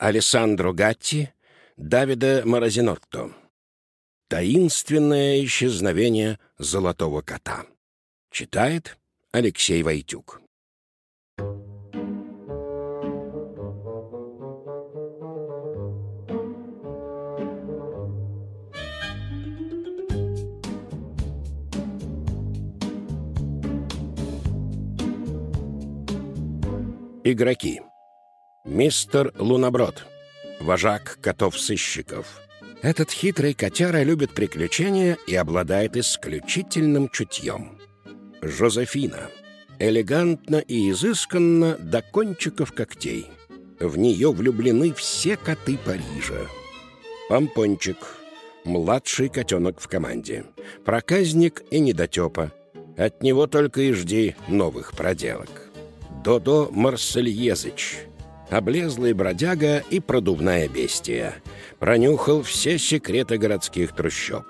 Алессандро Гатти, Давида Морозинотто. Таинственное исчезновение золотого кота. Читает Алексей Войтюк. Игроки. Мистер Луноброд. Вожак котов-сыщиков. Этот хитрый котяра любит приключения и обладает исключительным чутьем. Жозефина. Элегантно и изысканно до кончиков когтей. В нее влюблены все коты Парижа. Помпончик. Младший котенок в команде. Проказник и недотепа. От него только и жди новых проделок. Додо Марсельезыч, облезлый бродяга и продувная бестия, пронюхал все секреты городских трущоб.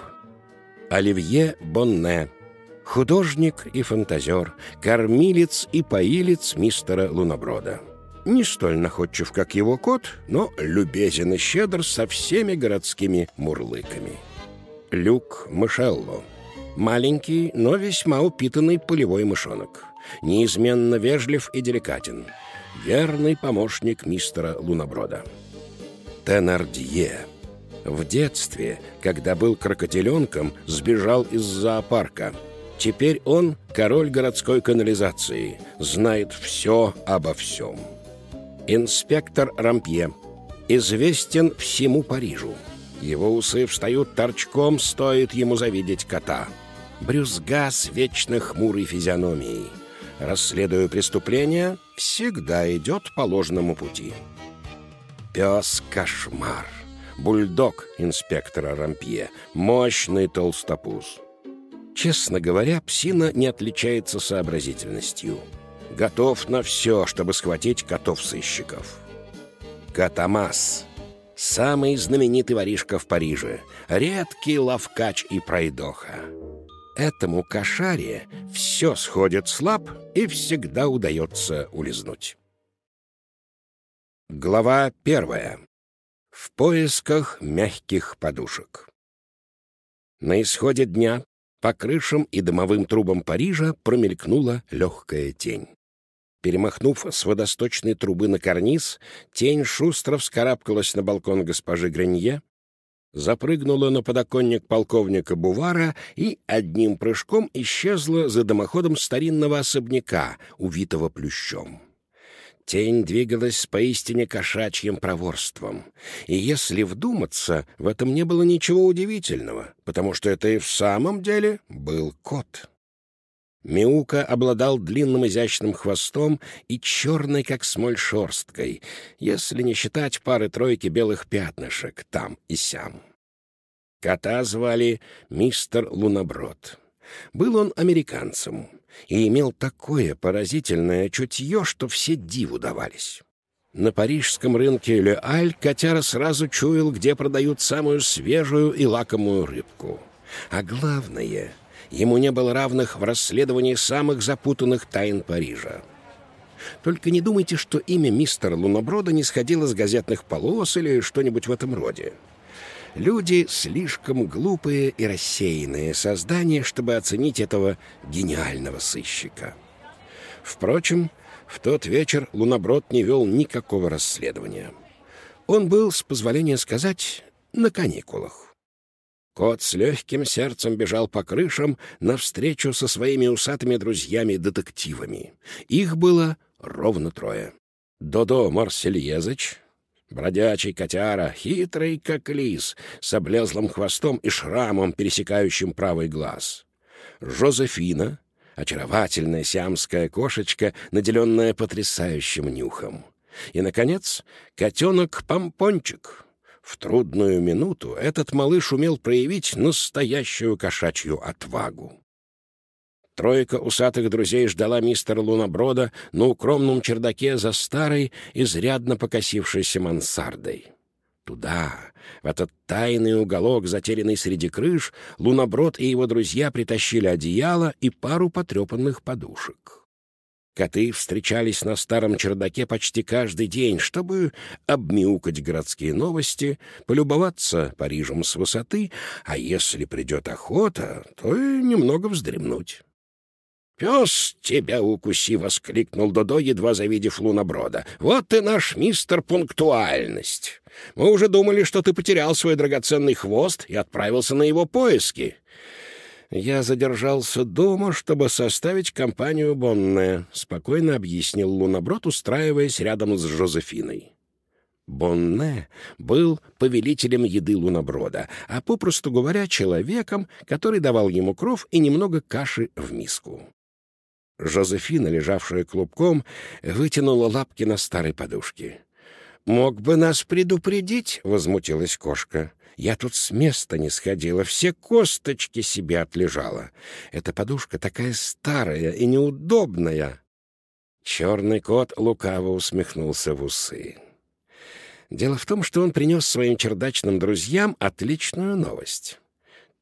Оливье Бонне, художник и фантазер, кормилец и поилец мистера Луноброда. Не столь находчив, как его кот, но любезен и щедр со всеми городскими мурлыками. Люк Мышелло. Маленький, но весьма упитанный полевой мышонок неизменно вежлив и деликатен, верный помощник мистера Луноброда. Тенардье. В детстве, когда был крокодиленком, сбежал из зоопарка. Теперь он король городской канализации, знает все обо всем. Инспектор Рампье. Известен всему Парижу. Его усы встают торчком, стоит ему завидеть кота. Брюзга с вечно хмурой физиономией расследуя преступления, всегда идет по ложному пути. Пес-кошмар. Бульдог инспектора Рампье. Мощный толстопуз. Честно говоря, псина не отличается сообразительностью. Готов на все, чтобы схватить котов-сыщиков. Катамас. Самый знаменитый воришка в Париже. Редкий лавкач и пройдоха. Этому кошаре все сходит слаб и всегда удается улизнуть. Глава первая. В поисках мягких подушек. На исходе дня по крышам и дымовым трубам Парижа промелькнула легкая тень. Перемахнув с водосточной трубы на карниз, тень шустро вскарабкалась на балкон госпожи Гренье, запрыгнула на подоконник полковника Бувара и одним прыжком исчезла за дымоходом старинного особняка, увитого плющом. Тень двигалась с поистине кошачьим проворством. И если вдуматься, в этом не было ничего удивительного, потому что это и в самом деле был кот. Мяука обладал длинным изящным хвостом и черной, как смоль, шерсткой, если не считать пары-тройки белых пятнышек там и сям. Кота звали мистер Луноброд. Был он американцем и имел такое поразительное чутье, что все диву давались. На парижском рынке Ле-Аль котяра сразу чуял, где продают самую свежую и лакомую рыбку. А главное — Ему не было равных в расследовании самых запутанных тайн Парижа. Только не думайте, что имя мистера Луноброда не сходило с газетных полос или что-нибудь в этом роде. Люди слишком глупые и рассеянные создания, чтобы оценить этого гениального сыщика. Впрочем, в тот вечер Луноброд не вел никакого расследования. Он был, с позволения сказать, на каникулах. Кот с легким сердцем бежал по крышам навстречу со своими усатыми друзьями-детективами. Их было ровно трое. Додо Марсельезыч, бродячий котяра, хитрый как лис, с облезлым хвостом и шрамом, пересекающим правый глаз. Жозефина, очаровательная сиамская кошечка, наделенная потрясающим нюхом. И, наконец, котенок-помпончик — в трудную минуту этот малыш умел проявить настоящую кошачью отвагу. Тройка усатых друзей ждала мистера Луноброда на укромном чердаке за старой, изрядно покосившейся мансардой. Туда, в этот тайный уголок, затерянный среди крыш, Луноброд и его друзья притащили одеяло и пару потрепанных подушек. Коты встречались на старом чердаке почти каждый день, чтобы обмяукать городские новости, полюбоваться Парижем с высоты, а если придет охота, то и немного вздремнуть. «Пес тебя укуси!» — воскликнул Додо, едва завидев луноброда. «Вот и наш мистер Пунктуальность! Мы уже думали, что ты потерял свой драгоценный хвост и отправился на его поиски. «Я задержался дома, чтобы составить компанию Бонне», — спокойно объяснил Луноброд, устраиваясь рядом с Жозефиной. Бонне был повелителем еды Луноброда, а, попросту говоря, человеком, который давал ему кров и немного каши в миску. Жозефина, лежавшая клубком, вытянула лапки на старой подушке. «Мог бы нас предупредить?» — возмутилась кошка. Я тут с места не сходила, все косточки себе отлежала. Эта подушка такая старая и неудобная. Черный кот лукаво усмехнулся в усы. Дело в том, что он принес своим чердачным друзьям отличную новость.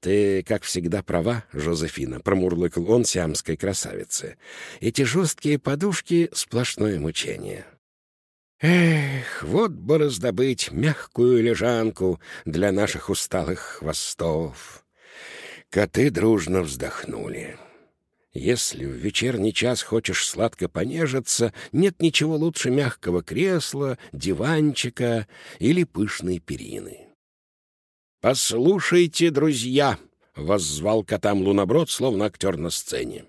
«Ты, как всегда, права, Жозефина», — промурлыкал он сиамской красавице. «Эти жесткие подушки — сплошное мучение». Эх, вот бы раздобыть мягкую лежанку для наших усталых хвостов. Коты дружно вздохнули. Если в вечерний час хочешь сладко понежиться, нет ничего лучше мягкого кресла, диванчика или пышной перины. «Послушайте, друзья!» — воззвал котам луноброд, словно актер на сцене.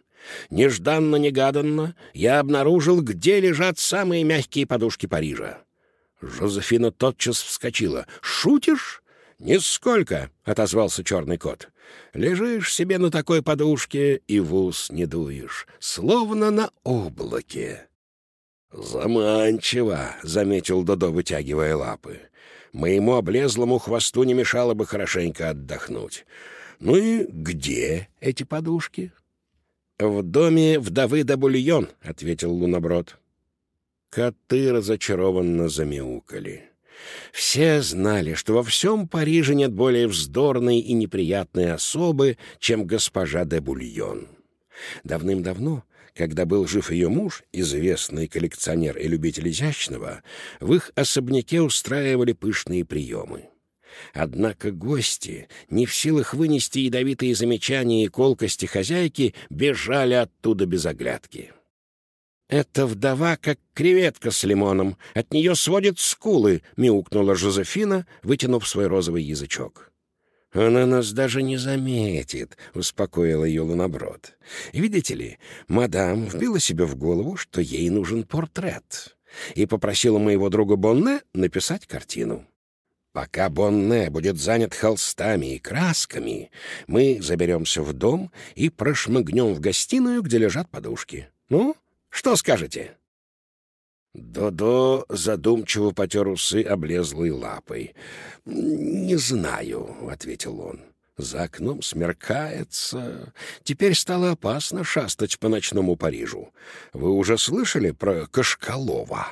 Нежданно-негаданно я обнаружил, где лежат самые мягкие подушки Парижа. Жозефина тотчас вскочила. «Шутишь?» «Нисколько», — отозвался черный кот. «Лежишь себе на такой подушке и в ус не дуешь, словно на облаке». «Заманчиво», — заметил Додо, вытягивая лапы. «Моему облезлому хвосту не мешало бы хорошенько отдохнуть. Ну и где эти подушки?» «В доме вдовы да бульон», — ответил Луноброд. Коты разочарованно замяукали. Все знали, что во всем Париже нет более вздорной и неприятной особы, чем госпожа де Бульон. Давным-давно, когда был жив ее муж, известный коллекционер и любитель изящного, в их особняке устраивали пышные приемы. Однако гости, не в силах вынести ядовитые замечания и колкости хозяйки, бежали оттуда без оглядки. «Эта вдова, как креветка с лимоном, от нее сводит скулы», — мяукнула Жозефина, вытянув свой розовый язычок. «Она нас даже не заметит», — успокоил ее луноброд. «Видите ли, мадам вбила себе в голову, что ей нужен портрет, и попросила моего друга Бонне написать картину. Пока Бонне будет занят холстами и красками, мы заберемся в дом и прошмыгнем в гостиную, где лежат подушки. Ну, что скажете?» Додо задумчиво потер усы облезлой лапой. «Не знаю», — ответил он. «За окном смеркается. Теперь стало опасно шастать по ночному Парижу. Вы уже слышали про Кашкалова?»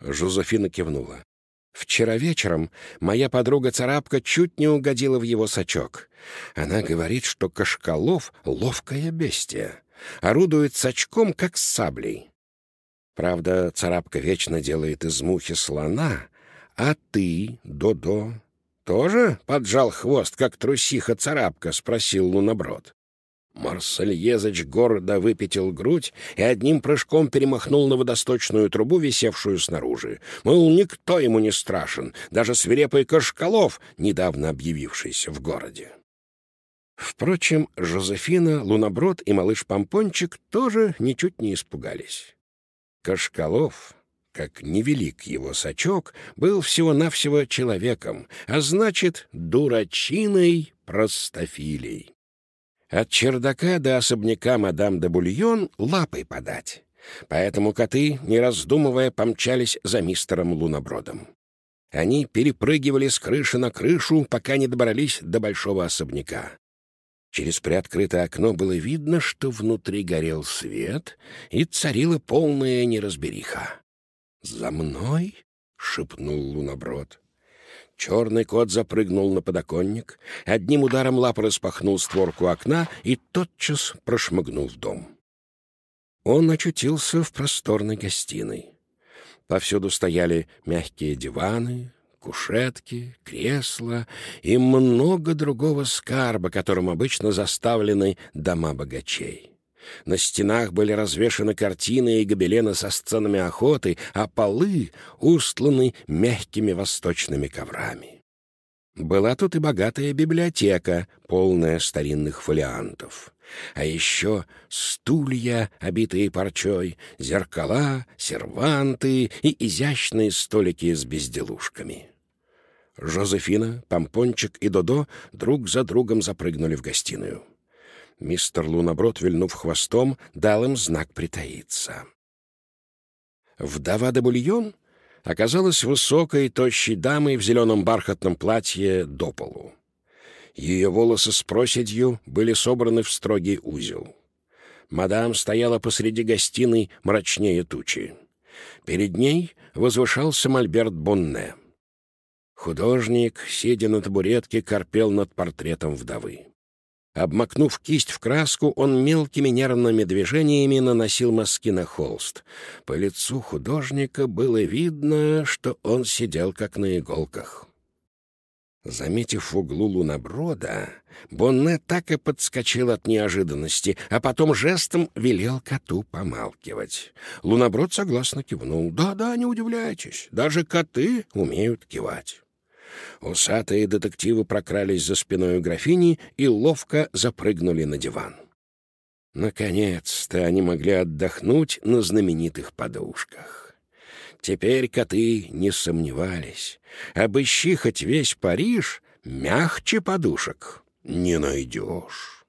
Жозефина кивнула. Вчера вечером моя подруга-царапка чуть не угодила в его сачок. Она говорит, что Кашкалов — ловкое бестие, орудует сачком, как саблей. Правда, царапка вечно делает из мухи слона, а ты, Додо, тоже поджал хвост, как трусиха-царапка? — спросил Луноброд. Марсельезыч гордо выпятил грудь и одним прыжком перемахнул на водосточную трубу, висевшую снаружи. Мол, никто ему не страшен, даже свирепый Кашкалов, недавно объявившийся в городе. Впрочем, Жозефина, Луноброд и малыш Помпончик тоже ничуть не испугались. Кашкалов, как невелик его сачок, был всего-навсего человеком, а значит, дурачиной простофилей. От чердака до особняка мадам де Бульон лапой подать. Поэтому коты, не раздумывая, помчались за мистером Лунобродом. Они перепрыгивали с крыши на крышу, пока не добрались до большого особняка. Через приоткрытое окно было видно, что внутри горел свет, и царила полная неразбериха. «За мной?» — шепнул Луноброд. Черный кот запрыгнул на подоконник, одним ударом лапы распахнул створку окна и тотчас прошмыгнул в дом. Он очутился в просторной гостиной. Повсюду стояли мягкие диваны, кушетки, кресла и много другого скарба, которым обычно заставлены дома богачей. На стенах были развешаны картины и гобелены со сценами охоты, а полы устланы мягкими восточными коврами. Была тут и богатая библиотека, полная старинных фолиантов. А еще стулья, обитые парчой, зеркала, серванты и изящные столики с безделушками. Жозефина, Помпончик и Додо друг за другом запрыгнули в гостиную. Мистер Луноброд, вильнув хвостом, дал им знак притаиться. Вдова де Бульон оказалась высокой, тощей дамой в зеленом бархатном платье до полу. Ее волосы с проседью были собраны в строгий узел. Мадам стояла посреди гостиной мрачнее тучи. Перед ней возвышался мольберт Бонне. Художник, сидя на табуретке, корпел над портретом вдовы. Обмакнув кисть в краску, он мелкими нервными движениями наносил мазки на холст. По лицу художника было видно, что он сидел как на иголках. Заметив в углу луноброда, Бонне так и подскочил от неожиданности, а потом жестом велел коту помалкивать. Луноброд согласно кивнул. «Да-да, не удивляйтесь, даже коты умеют кивать». Усатые детективы прокрались за спиной графини и ловко запрыгнули на диван. Наконец-то они могли отдохнуть на знаменитых подушках. Теперь коты не сомневались. Обыщи хоть весь Париж, мягче подушек не найдешь.